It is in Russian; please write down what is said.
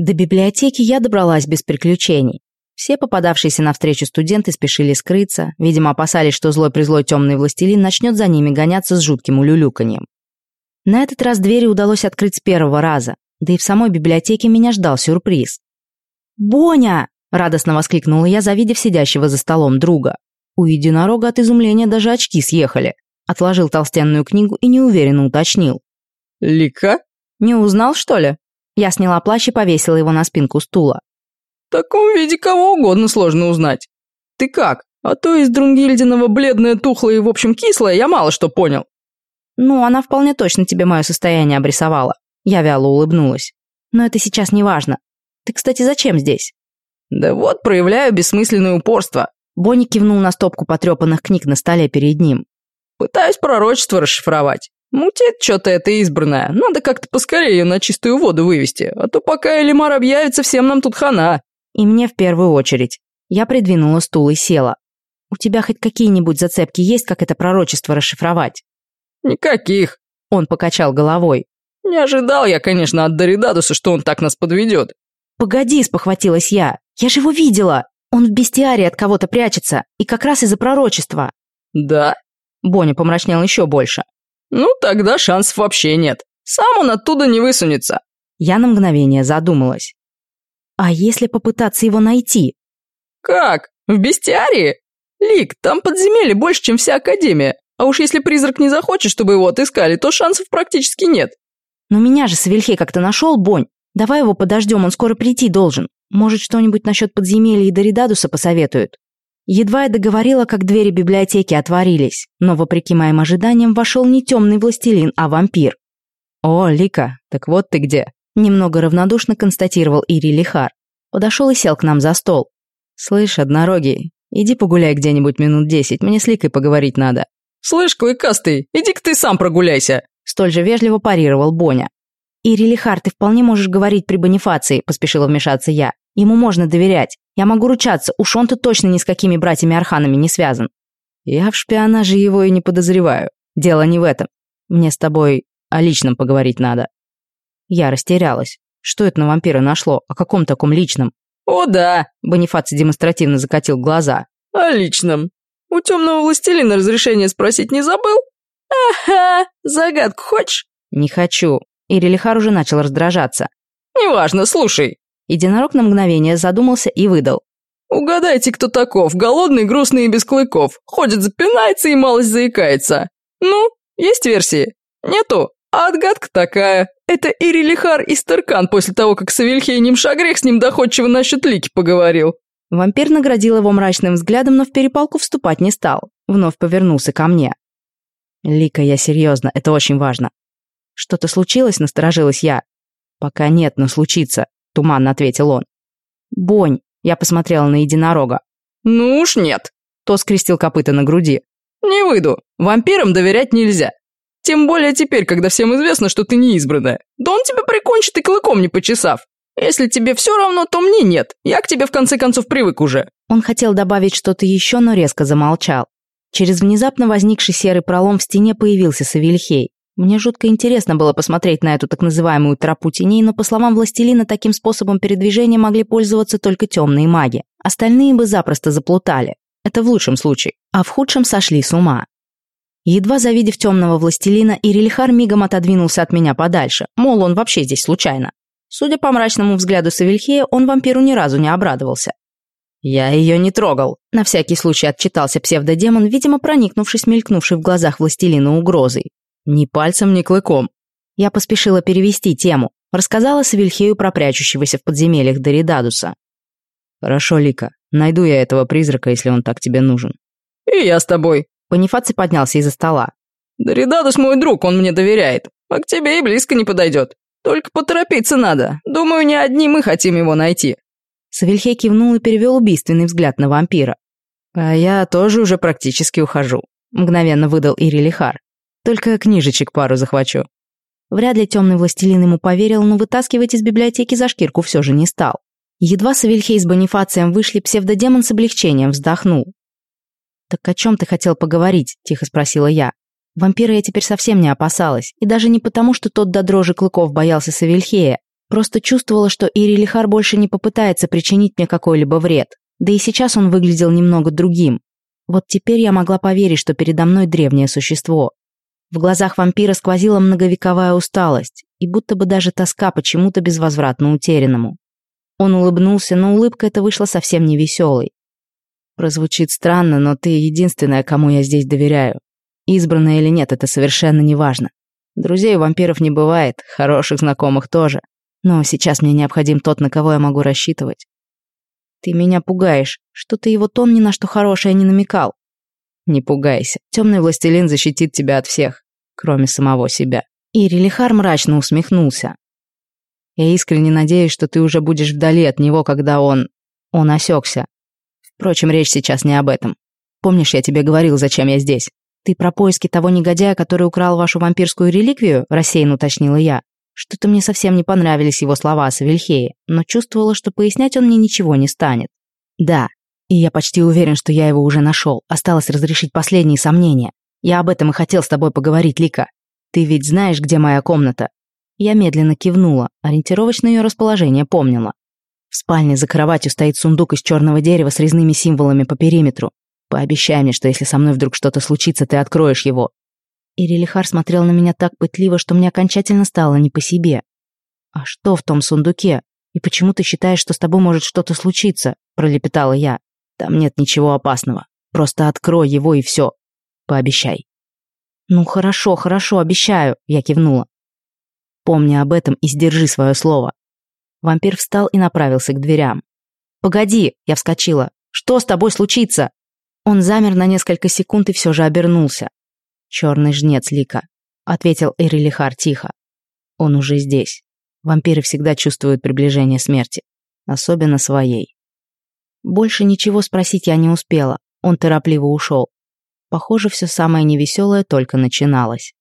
До библиотеки я добралась без приключений. Все попадавшиеся навстречу студенты спешили скрыться, видимо, опасались, что злой-призлой темный властелин начнет за ними гоняться с жутким улюлюканьем. На этот раз двери удалось открыть с первого раза, да и в самой библиотеке меня ждал сюрприз. «Боня!» — радостно воскликнула я, завидев сидящего за столом друга. У единорога от изумления даже очки съехали. Отложил толстенную книгу и неуверенно уточнил. «Лика?» «Не узнал, что ли?» Я сняла плащ и повесила его на спинку стула. В таком виде кого угодно сложно узнать. Ты как? А то из Друнгильдиного бледная, тухлая и, в общем, кислая, я мало что понял. Ну, она вполне точно тебе мое состояние обрисовала. Я вяло улыбнулась. Но это сейчас не важно. Ты, кстати, зачем здесь? Да вот, проявляю бессмысленное упорство. Бонни кивнул на стопку потрепанных книг на столе перед ним. Пытаюсь пророчество расшифровать. Мутит что-то это избранное. Надо как-то поскорее ее на чистую воду вывести, а то пока Элимар объявится, всем нам тут хана. И мне в первую очередь. Я придвинула стул и села. У тебя хоть какие-нибудь зацепки есть, как это пророчество расшифровать? Никаких. Он покачал головой. Не ожидал я, конечно, от Доридадуса, что он так нас подведет. Погоди, спохватилась я. Я же его видела. Он в бестиарии от кого-то прячется. И как раз из-за пророчества. Да? Боня помрачнел еще больше. Ну, тогда шансов вообще нет. Сам он оттуда не высунется. Я на мгновение задумалась. А если попытаться его найти? Как? В бестиарии? Лик, там подземелье больше, чем вся Академия. А уж если призрак не захочет, чтобы его отыскали, то шансов практически нет. Но меня же Савельхей как-то нашел, Бонь. Давай его подождем, он скоро прийти должен. Может, что-нибудь насчет подземелья и Доридадуса посоветуют. Едва я договорила, как двери библиотеки отворились, но, вопреки моим ожиданиям, вошел не темный властелин, а вампир. «О, Лика, так вот ты где!» Немного равнодушно констатировал Ири Лихар. Подошел и сел к нам за стол. «Слышь, однорогий, иди погуляй где-нибудь минут десять, мне с Ликой поговорить надо». «Слышь, клыкастый, иди-ка ты сам прогуляйся!» Столь же вежливо парировал Боня. «Ири Лихар, ты вполне можешь говорить при Бонифации», поспешила вмешаться я. «Ему можно доверять. Я могу ручаться, уж он-то точно ни с какими братьями-арханами не связан. Я в шпионаже его и не подозреваю. Дело не в этом. Мне с тобой о личном поговорить надо. Я растерялась. Что это на вампира нашло? О каком таком личном? О, да, Бонифаций демонстративно закатил глаза. О личном. У темного властелина разрешение спросить не забыл? Ага, загадку хочешь? Не хочу. Ирилихар уже начал раздражаться. Неважно, слушай. Единорог на мгновение задумался и выдал. «Угадайте, кто таков, голодный, грустный и без клыков, ходит, запинается и малость заикается. Ну, есть версии? Нету? А отгадка такая. Это Ирилихар Истеркан после того, как Савельхей Нимшагрех с ним доходчиво насчет Лики поговорил». Вампир наградил его мрачным взглядом, но в перепалку вступать не стал. Вновь повернулся ко мне. «Лика, я серьезно, это очень важно». «Что-то случилось?» – насторожилась я. «Пока нет, но случится. — туманно ответил он. «Бонь!» — я посмотрела на единорога. «Ну уж нет!» — то скрестил копыта на груди. «Не выйду. Вампирам доверять нельзя. Тем более теперь, когда всем известно, что ты не избранная. Да он тебя прикончит и клыком не почесав. Если тебе все равно, то мне нет. Я к тебе в конце концов привык уже». Он хотел добавить что-то еще, но резко замолчал. Через внезапно возникший серый пролом в стене появился Савельхей. Мне жутко интересно было посмотреть на эту так называемую тропу теней, но, по словам властелина, таким способом передвижения могли пользоваться только темные маги. Остальные бы запросто заплутали. Это в лучшем случае. А в худшем сошли с ума. Едва завидев темного властелина, Ирильхар мигом отодвинулся от меня подальше, мол, он вообще здесь случайно. Судя по мрачному взгляду Савельхея, он вампиру ни разу не обрадовался. «Я ее не трогал», — на всякий случай отчитался псевдодемон, видимо, проникнувшись мелькнувшей в глазах властелина угрозой. Ни пальцем, ни клыком. Я поспешила перевести тему. Рассказала Савельхею про прячущегося в подземельях Доридадуса. «Хорошо, Лика. Найду я этого призрака, если он так тебе нужен». «И я с тобой». Бонифаций поднялся из-за стола. «Доридадус мой друг, он мне доверяет. А к тебе и близко не подойдет. Только поторопиться надо. Думаю, не одни мы хотим его найти». Савельхей кивнул и перевел убийственный взгляд на вампира. «А я тоже уже практически ухожу», — мгновенно выдал Ирилихар. Только книжечек пару захвачу». Вряд ли темный властелин ему поверил, но вытаскивать из библиотеки за шкирку все же не стал. Едва Савельхей с Бонифацием вышли, псевдодемон с облегчением вздохнул. «Так о чем ты хотел поговорить?» – тихо спросила я. Вампира я теперь совсем не опасалась, и даже не потому, что тот до дрожи клыков боялся Савельхея. Просто чувствовала, что Ирилихар больше не попытается причинить мне какой-либо вред. Да и сейчас он выглядел немного другим. Вот теперь я могла поверить, что передо мной древнее существо. В глазах вампира сквозила многовековая усталость и будто бы даже тоска почему-то безвозвратно утерянному. Он улыбнулся, но улыбка эта вышла совсем не веселой. Прозвучит странно, но ты единственная, кому я здесь доверяю. Избранная или нет, это совершенно не важно. Друзей у вампиров не бывает, хороших знакомых тоже. Но сейчас мне необходим тот, на кого я могу рассчитывать. Ты меня пугаешь. Что-то его тон ни на что хорошее не намекал. Не пугайся. Темный властелин защитит тебя от всех, кроме самого себя. И мрачно усмехнулся. Я искренне надеюсь, что ты уже будешь вдали от него, когда он... Он осекся. Впрочем, речь сейчас не об этом. Помнишь, я тебе говорил, зачем я здесь? Ты про поиски того негодяя, который украл вашу вампирскую реликвию? Рассеянно уточнила я. Что-то мне совсем не понравились его слова о Савельхее, но чувствовала, что пояснять он мне ничего не станет. Да, и я почти уверен, что я его уже нашел. Осталось разрешить последние сомнения. Я об этом и хотел с тобой поговорить, Лика. Ты ведь знаешь, где моя комната? Я медленно кивнула, ориентировочно ее расположение помнила. В спальне за кроватью стоит сундук из черного дерева с резными символами по периметру. Пообещай мне, что если со мной вдруг что-то случится, ты откроешь его. И смотрел на меня так пытливо, что мне окончательно стало не по себе. «А что в том сундуке? И почему ты считаешь, что с тобой может что-то случиться?» – пролепетала я. «Там нет ничего опасного. Просто открой его и все. Пообещай». «Ну хорошо, хорошо, обещаю», – я кивнула. Помни об этом и сдержи свое слово. Вампир встал и направился к дверям. «Погоди!» – я вскочила. «Что с тобой случится?» Он замер на несколько секунд и все же обернулся. «Черный жнец Лика», — ответил Эрилихар тихо. «Он уже здесь. Вампиры всегда чувствуют приближение смерти. Особенно своей». Больше ничего спросить я не успела. Он торопливо ушел. Похоже, все самое невеселое только начиналось.